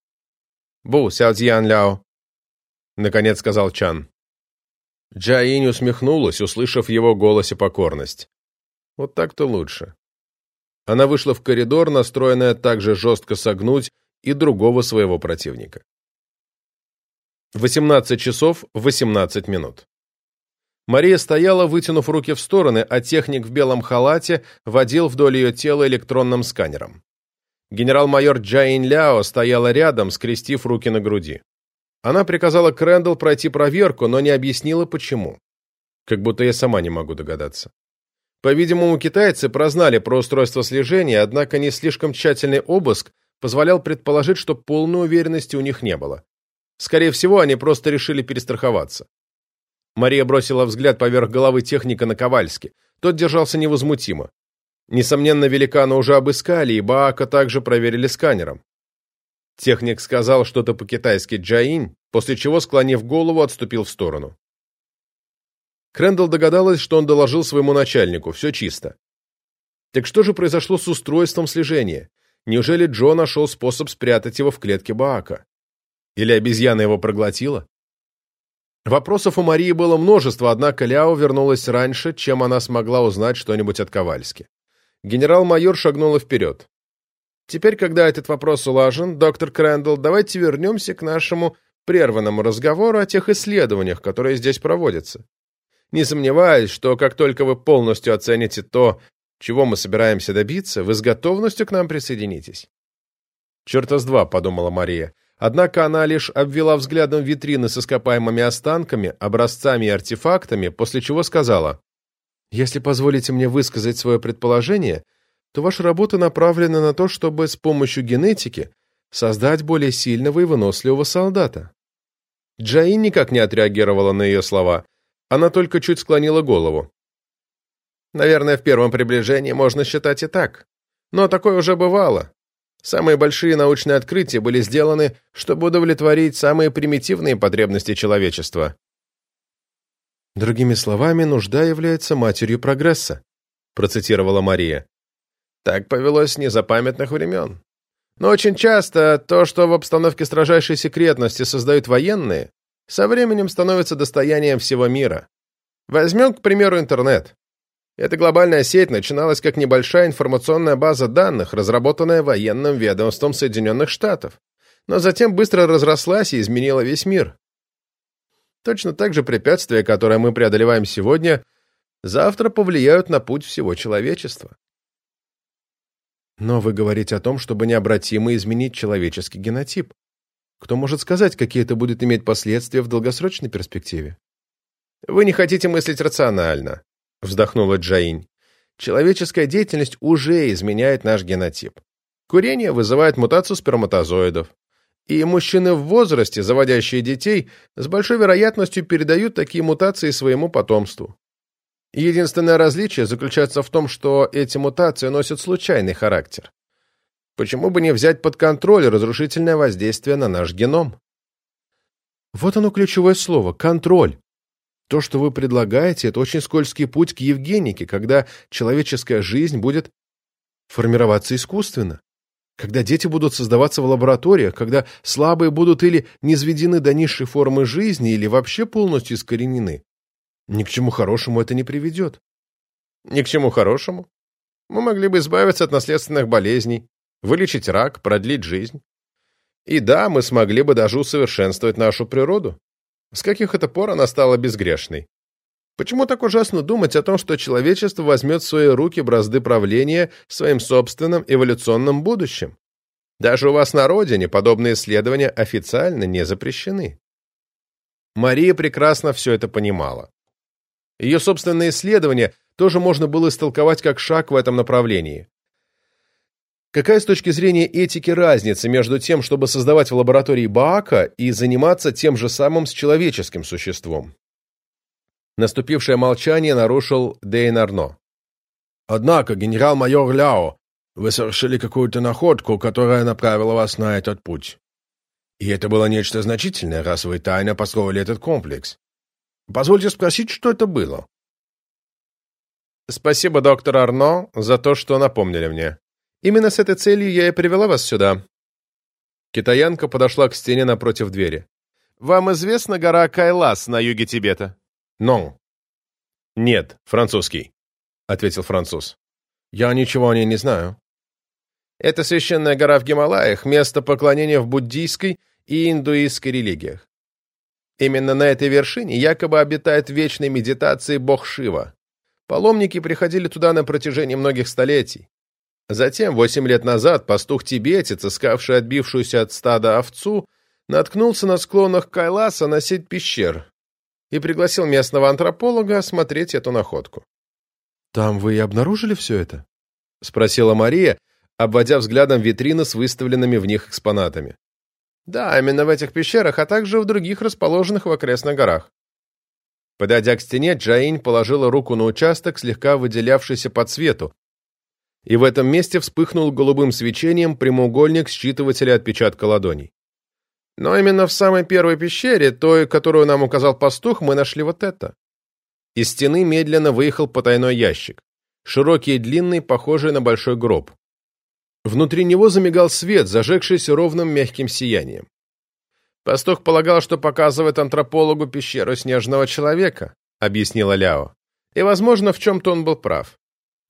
«Бу, Сяоцзян Ляо», — наконец сказал Чан. Джаинь усмехнулась, услышав в его голосе покорность. «Вот так-то лучше». Она вышла в коридор, настроенная также жестко согнуть и другого своего противника. 18 часов 18 минут. Мария стояла, вытянув руки в стороны, а техник в белом халате водил вдоль ее тела электронным сканером. Генерал-майор Джаин Ляо стояла рядом, скрестив руки на груди. Она приказала Крэндалл пройти проверку, но не объяснила, почему. Как будто я сама не могу догадаться. По-видимому, китайцы прознали про устройство слежения, однако не слишком тщательный обыск позволял предположить, что полной уверенности у них не было. Скорее всего, они просто решили перестраховаться. Мария бросила взгляд поверх головы техника на Ковальски. тот держался невозмутимо. Несомненно, великана уже обыскали, и Баака также проверили сканером. Техник сказал что-то по-китайски «Джаинь», после чего, склонив голову, отступил в сторону. Крэндалл догадалась, что он доложил своему начальнику, все чисто. Так что же произошло с устройством слежения? Неужели Джо нашел способ спрятать его в клетке Баака? Или обезьяна его проглотила? Вопросов у Марии было множество, однако Ляо вернулась раньше, чем она смогла узнать что-нибудь от Ковальски. Генерал-майор шагнула вперед. «Теперь, когда этот вопрос улажен, доктор Крэндалл, давайте вернемся к нашему прерванному разговору о тех исследованиях, которые здесь проводятся. Не сомневаюсь, что как только вы полностью оцените то, чего мы собираемся добиться, вы с готовностью к нам присоединитесь». «Черта с два», — подумала Мария. Однако она лишь обвела взглядом витрины с ископаемыми останками, образцами и артефактами, после чего сказала, «Если позволите мне высказать свое предположение, то ваша работа направлена на то, чтобы с помощью генетики создать более сильного и выносливого солдата». Джаин никак не отреагировала на ее слова. Она только чуть склонила голову. «Наверное, в первом приближении можно считать и так. Но такое уже бывало. Самые большие научные открытия были сделаны, чтобы удовлетворить самые примитивные потребности человечества. «Другими словами, нужда является матерью прогресса», процитировала Мария. Так повелось с незапамятных времен. Но очень часто то, что в обстановке строжайшей секретности создают военные, со временем становится достоянием всего мира. Возьмем, к примеру, интернет. Эта глобальная сеть начиналась как небольшая информационная база данных, разработанная военным ведомством Соединенных Штатов, но затем быстро разрослась и изменила весь мир. Точно так же препятствия, которые мы преодолеваем сегодня, завтра повлияют на путь всего человечества. Но вы говорите о том, чтобы необратимо изменить человеческий генотип. Кто может сказать, какие это будет иметь последствия в долгосрочной перспективе? Вы не хотите мыслить рационально вздохнула Джаинь. Человеческая деятельность уже изменяет наш генотип. Курение вызывает мутацию сперматозоидов. И мужчины в возрасте, заводящие детей, с большой вероятностью передают такие мутации своему потомству. Единственное различие заключается в том, что эти мутации носят случайный характер. Почему бы не взять под контроль разрушительное воздействие на наш геном? Вот оно ключевое слово – контроль. То, что вы предлагаете, это очень скользкий путь к Евгенике, когда человеческая жизнь будет формироваться искусственно, когда дети будут создаваться в лабораториях, когда слабые будут или низведены до низшей формы жизни, или вообще полностью искоренены. Ни к чему хорошему это не приведет. Ни к чему хорошему. Мы могли бы избавиться от наследственных болезней, вылечить рак, продлить жизнь. И да, мы смогли бы даже усовершенствовать нашу природу. С каких это пор она стала безгрешной? Почему так ужасно думать о том, что человечество возьмет в свои руки бразды правления своим собственным эволюционным будущим? Даже у вас на родине подобные исследования официально не запрещены. Мария прекрасно все это понимала. Ее собственные исследования тоже можно было истолковать как шаг в этом направлении. Какая с точки зрения этики разница между тем, чтобы создавать в лаборатории Баака и заниматься тем же самым с человеческим существом? Наступившее молчание нарушил Дейн Арно. «Однако, генерал-майор Ляо, вы совершили какую-то находку, которая направила вас на этот путь. И это было нечто значительное, раз вы тайно построили этот комплекс. Позвольте спросить, что это было?» «Спасибо, доктор Арно, за то, что напомнили мне», Именно с этой целью я и привела вас сюда». Китаянка подошла к стене напротив двери. «Вам известна гора Кайлас на юге Тибета?» «Non». «Нет, французский», — ответил француз. «Я ничего о ней не знаю». «Это священная гора в Гималаях, место поклонения в буддийской и индуистской религиях. Именно на этой вершине якобы обитает в вечной медитации бог Шива. Паломники приходили туда на протяжении многих столетий. Затем, восемь лет назад, пастух-тибетец, искавший отбившуюся от стада овцу, наткнулся на склонах Кайласа на сеть пещер и пригласил местного антрополога осмотреть эту находку. «Там вы и обнаружили все это?» — спросила Мария, обводя взглядом витрины с выставленными в них экспонатами. «Да, именно в этих пещерах, а также в других расположенных в окрестных горах». Подойдя к стене, Джаинь положила руку на участок, слегка выделявшийся по цвету, и в этом месте вспыхнул голубым свечением прямоугольник считывателя отпечатка ладоней. Но именно в самой первой пещере, той, которую нам указал пастух, мы нашли вот это. Из стены медленно выехал потайной ящик. Широкий и длинный, похожий на большой гроб. Внутри него замигал свет, зажегшийся ровным мягким сиянием. Пастух полагал, что показывает антропологу пещеру снежного человека, объяснила Ляо. И, возможно, в чем-то он был прав.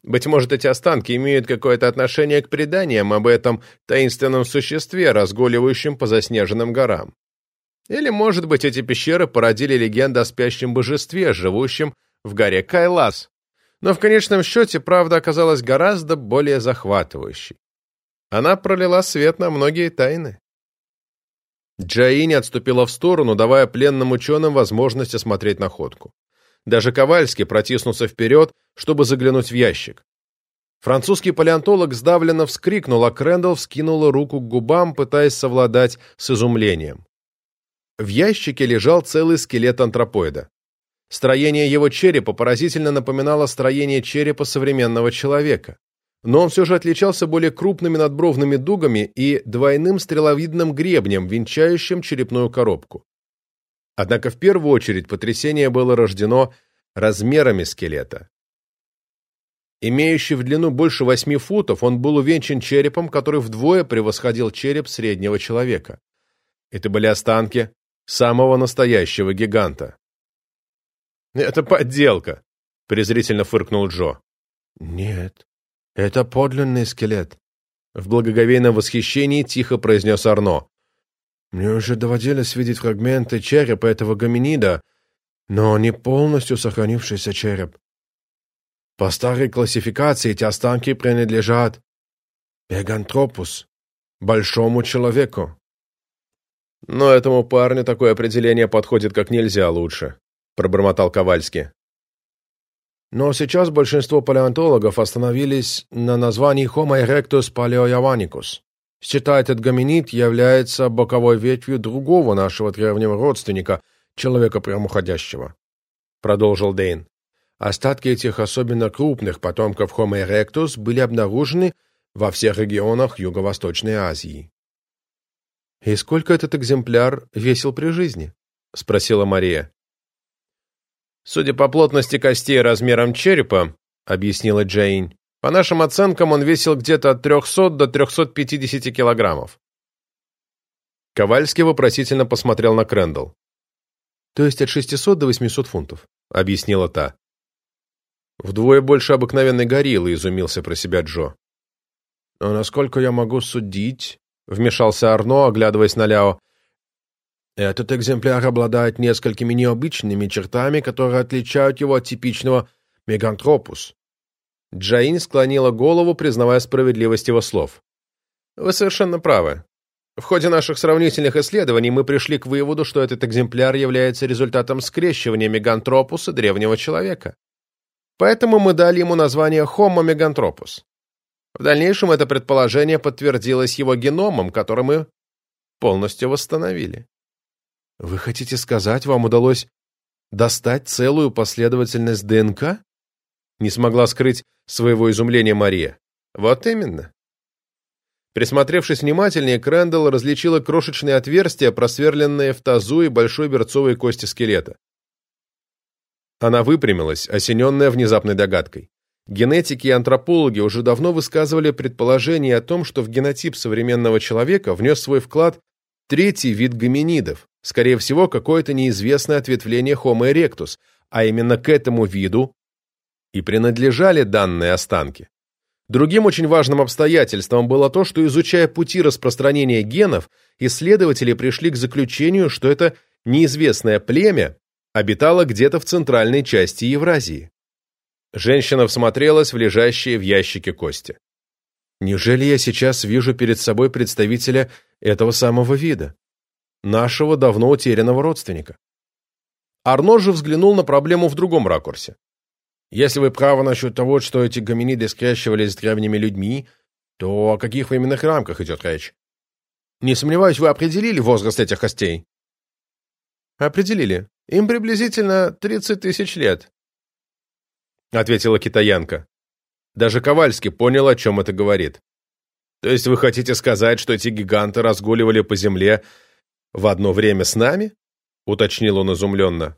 Быть может, эти останки имеют какое-то отношение к преданиям об этом таинственном существе, разгуливающем по заснеженным горам. Или, может быть, эти пещеры породили легенду о спящем божестве, живущем в горе Кайлас. Но в конечном счете правда оказалась гораздо более захватывающей. Она пролила свет на многие тайны. Джаини отступила в сторону, давая пленным ученым возможность осмотреть находку. Даже Ковальский протиснулся вперед, чтобы заглянуть в ящик. Французский палеонтолог сдавленно вскрикнул, а Крэндалл вскинула руку к губам, пытаясь совладать с изумлением. В ящике лежал целый скелет антропоида. Строение его черепа поразительно напоминало строение черепа современного человека. Но он все же отличался более крупными надбровными дугами и двойным стреловидным гребнем, венчающим черепную коробку. Однако в первую очередь потрясение было рождено размерами скелета. Имеющий в длину больше восьми футов, он был увенчан черепом, который вдвое превосходил череп среднего человека. Это были останки самого настоящего гиганта. «Это подделка», — презрительно фыркнул Джо. «Нет, это подлинный скелет», — в благоговейном восхищении тихо произнес Арно. Мне уже доводилось видеть фрагменты черепа этого гоминида, но не полностью сохранившийся череп. По старой классификации эти останки принадлежат Пегантропус, большому человеку. Но этому парню такое определение подходит как нельзя лучше, пробормотал Ковальский. Но сейчас большинство палеонтологов остановились на названии Homo erectus paleojavanicus. Считает, этот гоминид является боковой ветвью другого нашего древнего родственника, человека прямоходящего. Продолжил Дейн. Остатки этих особенно крупных потомков Homo erectus были обнаружены во всех регионах Юго-Восточной Азии. «И сколько этот экземпляр весил при жизни?» — спросила Мария. «Судя по плотности костей размером черепа», — объяснила Джейн, по нашим оценкам, он весил где-то от 300 до 350 килограммов. Ковальский вопросительно посмотрел на Крэндалл. «То есть от 600 до 800 фунтов», — объяснила та. «Вдвое больше обыкновенной гориллы», — изумился про себя Джо. «Но насколько я могу судить», — вмешался Арно, оглядываясь на Ляо, «этот экземпляр обладает несколькими необычными чертами, которые отличают его от типичного мегантропус. Джаин склонила голову, признавая справедливость его слов. «Вы совершенно правы. В ходе наших сравнительных исследований мы пришли к выводу, что этот экземпляр является результатом скрещивания мегантропуса древнего человека. Поэтому мы дали ему название Homo megantropus. В дальнейшем это предположение подтвердилось его геномом, который мы полностью восстановили. Вы хотите сказать, вам удалось достать целую последовательность ДНК? Не смогла скрыть своего изумления Мария. Вот именно. Присмотревшись внимательнее, Крэндалл различила крошечные отверстия, просверленные в тазу и большой берцовой кости скелета. Она выпрямилась, осененная внезапной догадкой. Генетики и антропологи уже давно высказывали предположение о том, что в генотип современного человека внес свой вклад третий вид гоминидов, скорее всего, какое-то неизвестное ответвление Homo erectus, а именно к этому виду и принадлежали данные останки. Другим очень важным обстоятельством было то, что, изучая пути распространения генов, исследователи пришли к заключению, что это неизвестное племя обитало где-то в центральной части Евразии. Женщина всмотрелась в лежащие в ящике кости. Неужели я сейчас вижу перед собой представителя этого самого вида? Нашего давно утерянного родственника. Арно же взглянул на проблему в другом ракурсе. Если вы правы насчет того, что эти гоминиды скрещивались с древними людьми, то о каких временных рамках идет речь? Не сомневаюсь, вы определили возраст этих костей. Определили. Им приблизительно 30 тысяч лет. Ответила китаянка. Даже Ковальский понял, о чем это говорит. То есть вы хотите сказать, что эти гиганты разгуливали по земле в одно время с нами? Уточнил он изумленно.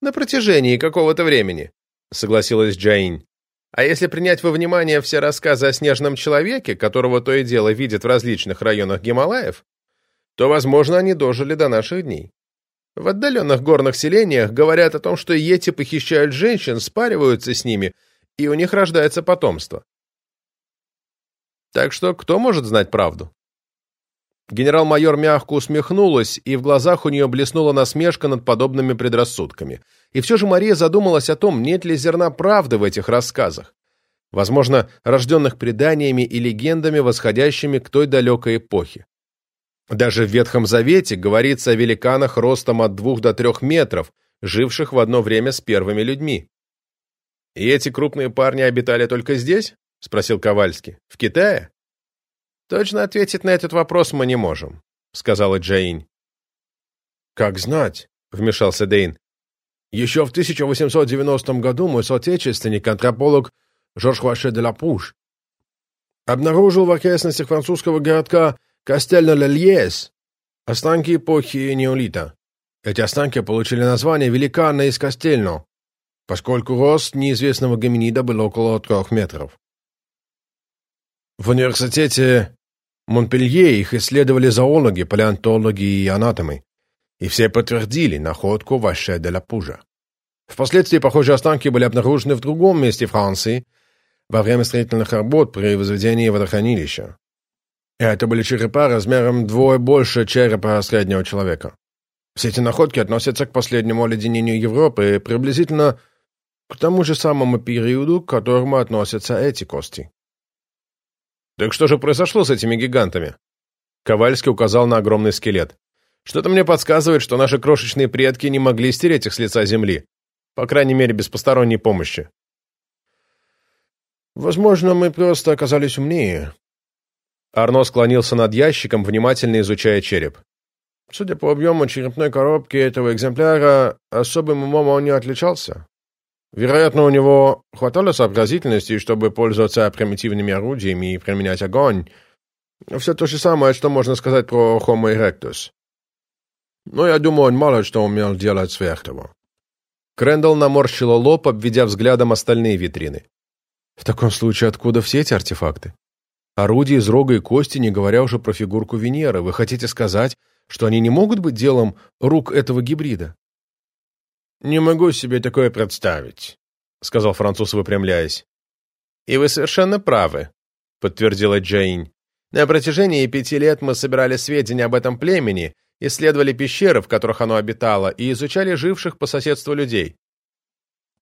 На протяжении какого-то времени, согласилась Джаинь. А если принять во внимание все рассказы о снежном человеке, которого то и дело видят в различных районах Гималаев, то, возможно, они дожили до наших дней. В отдаленных горных селениях говорят о том, что йети похищают женщин, спариваются с ними, и у них рождается потомство. Так что кто может знать правду? Генерал-майор мягко усмехнулась, и в глазах у нее блеснула насмешка над подобными предрассудками. И все же Мария задумалась о том, нет ли зерна правды в этих рассказах. Возможно, рожденных преданиями и легендами, восходящими к той далекой эпохе. Даже в Ветхом Завете говорится о великанах ростом от двух до трех метров, живших в одно время с первыми людьми. «И эти крупные парни обитали только здесь?» — спросил Ковальский. «В Китае?» «Точно ответить на этот вопрос мы не можем», — сказала Джаинь. «Как знать», — вмешался Дейн. «Еще в 1890 году мой соотечественник, антрополог Жорж Ваше де Лапуш, обнаружил в окрестностях французского городка Кастельно-Лельес останки эпохи неолита. Эти останки получили название «Великана из Кастельно», поскольку рост неизвестного гоминида был около трех метров. В университете Монпелье их исследовали зоологи, палеонтологи и анатомы, и все подтвердили находку Ваше де ла Пужа. Впоследствии похожие останки были обнаружены в другом месте Франции во время строительных работ при возведении водохранилища. Это были черепа размером вдвое больше черепа среднего человека. Все эти находки относятся к последнему оледенению Европы приблизительно к тому же самому периоду, к которому относятся эти кости. Так что же произошло с этими гигантами? Ковальский указал на огромный скелет. Что-то мне подсказывает, что наши крошечные предки не могли стереть их с лица земли. По крайней мере, без посторонней помощи. Возможно, мы просто оказались умнее. Арно склонился над ящиком, внимательно изучая череп. Судя по объему черепной коробки этого экземпляра, особым умом он не отличался. Вероятно, у него хватало сообразительности, чтобы пользоваться примитивными орудиями и применять огонь. Все то же самое, что можно сказать про Homo erectus. Но я думаю, он мало что умел делать сверх того. Крэндалл наморщила лоб, обведя взглядом остальные витрины. В таком случае, откуда все эти артефакты? Орудия из рога и кости, не говоря уже про фигурку Венеры. Вы хотите сказать, что они не могут быть делом рук этого гибрида? «Не могу себе такое представить», — сказал француз, выпрямляясь. «И вы совершенно правы», — подтвердила Джейн. «На протяжении пяти лет мы собирали сведения об этом племени, исследовали пещеры, в которых оно обитало, и изучали живших по соседству людей».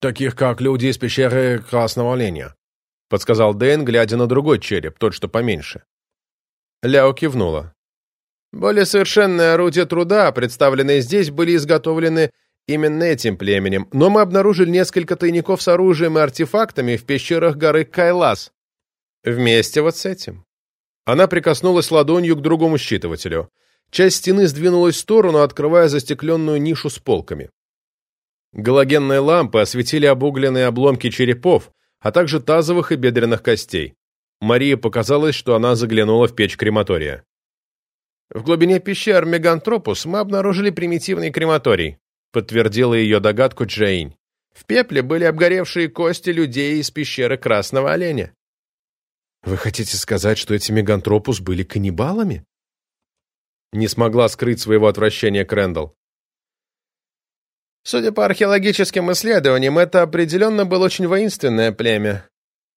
«Таких, как люди из пещеры Красного Оленя», — подсказал Дэн, глядя на другой череп, тот, что поменьше. Ляо кивнула. Более совершенные орудия труда, представленные здесь, были изготовлены именно этим племенем, но мы обнаружили несколько тайников с оружием и артефактами в пещерах горы Кайлас. Вместе вот с этим. Она прикоснулась ладонью к другому считывателю. Часть стены сдвинулась в сторону, открывая застекленную нишу с полками. Галогенные лампы осветили обугленные обломки черепов, а также тазовых и бедренных костей. Марии показалось, что она заглянула в печь крематория. В глубине пещер Мегантропус мы обнаружили примитивный крематорий, подтвердила ее догадку Джейн. В пепле были обгоревшие кости людей из пещеры Красного Оленя. Вы хотите сказать, что эти мегантропус были каннибалами? Не смогла скрыть своего отвращения Крэндалл. Судя по археологическим исследованиям, это определенно было очень воинственное племя,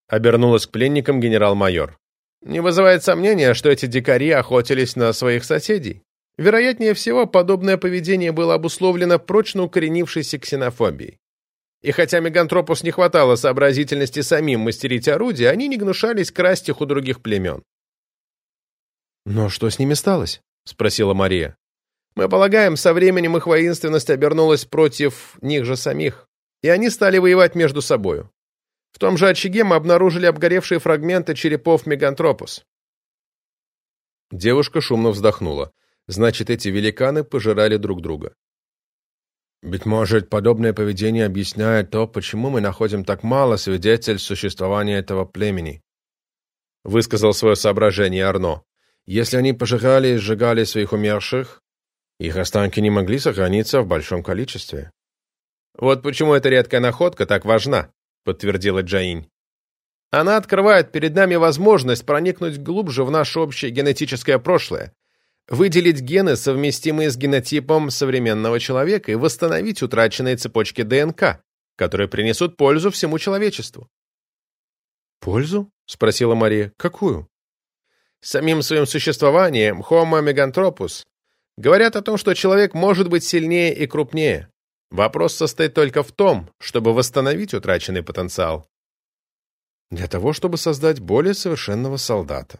обернулась к пленникам генерал-майор. Не вызывает сомнения, что эти дикари охотились на своих соседей. Вероятнее всего, подобное поведение было обусловлено прочно укоренившейся ксенофобией. И хотя Мегантропус не хватало сообразительности самим мастерить орудия, они не гнушались красть их у других племен. «Но что с ними сталось?» — спросила Мария. «Мы полагаем, со временем их воинственность обернулась против них же самих, и они стали воевать между собою. В том же очаге мы обнаружили обгоревшие фрагменты черепов Мегантропус». Девушка шумно вздохнула. Значит, эти великаны пожирали друг друга. Быть может, подобное поведение объясняет то, почему мы находим так мало свидетельств существования этого племени. Высказал свое соображение Арно. Если они пожирали и сжигали своих умерших, их останки не могли сохраниться в большом количестве. Вот почему эта редкая находка так важна, подтвердила Джаинь. Она открывает перед нами возможность проникнуть глубже в наше общее генетическое прошлое, выделить гены, совместимые с генотипом современного человека, и восстановить утраченные цепочки ДНК, которые принесут пользу всему человечеству. «Пользу?» — спросила Мария. «Какую?» Самим своим существованием Homo meganthropus говорят о том, что человек может быть сильнее и крупнее. Вопрос состоит только в том, чтобы восстановить утраченный потенциал для того, чтобы создать более совершенного солдата.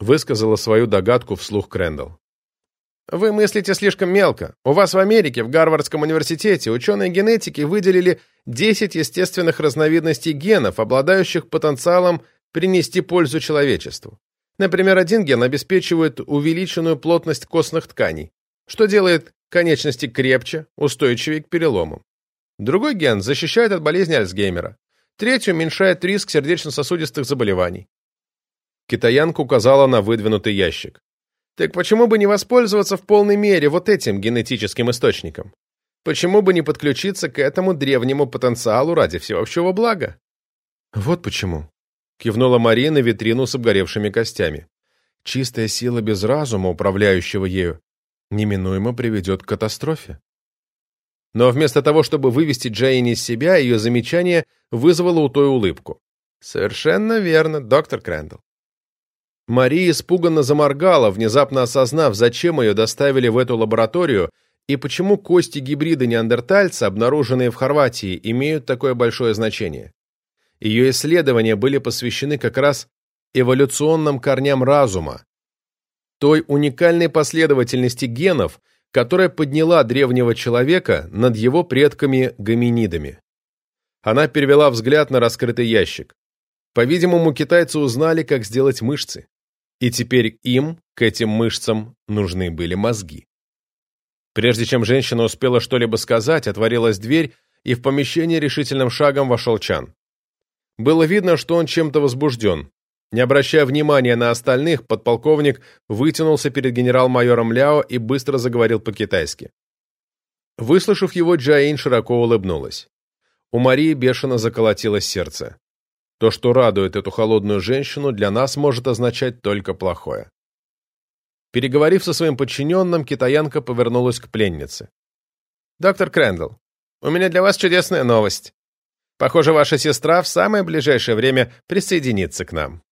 Высказала свою догадку вслух Крэндалл. Вы мыслите слишком мелко. У вас в Америке, в Гарвардском университете, ученые генетики выделили 10 естественных разновидностей генов, обладающих потенциалом принести пользу человечеству. Например, один ген обеспечивает увеличенную плотность костных тканей, что делает конечности крепче, устойчивее к переломам. Другой ген защищает от болезни Альцгеймера. Третий уменьшает риск сердечно-сосудистых заболеваний. Китаянка указала на выдвинутый ящик. Так почему бы не воспользоваться в полной мере вот этим генетическим источником? Почему бы не подключиться к этому древнему потенциалу ради всеобщего блага? Вот почему. Кивнула Мария витрину с обгоревшими костями. Чистая сила без разума, управляющего ею, неминуемо приведет к катастрофе. Но вместо того, чтобы вывести Джейн из себя, ее замечание вызвало у той улыбку. «Совершенно верно, доктор Крэндалл». Мария испуганно заморгала, внезапно осознав, зачем ее доставили в эту лабораторию и почему кости гибрида неандертальца, обнаруженные в Хорватии, имеют такое большое значение. Ее исследования были посвящены как раз эволюционным корням разума, той уникальной последовательности генов, которая подняла древнего человека над его предками-гоминидами. Она перевела взгляд на раскрытый ящик. По-видимому, китайцы узнали, как сделать мышцы. И теперь им, к этим мышцам, нужны были мозги. Прежде чем женщина успела что-либо сказать, отворилась дверь, и в помещение решительным шагом вошел Чан. Было видно, что он чем-то возбужден. Не обращая внимания на остальных, подполковник вытянулся перед генерал-майором Ляо и быстро заговорил по-китайски. Выслушав его, Джаин широко улыбнулась. У Марии бешено заколотилось сердце. То, что радует эту холодную женщину, для нас может означать только плохое. Переговорив со своим подчиненным, китаянка повернулась к пленнице. «Доктор Крэндалл, у меня для вас чудесная новость. Похоже, ваша сестра в самое ближайшее время присоединится к нам».